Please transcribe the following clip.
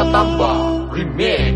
Pratamba Remix.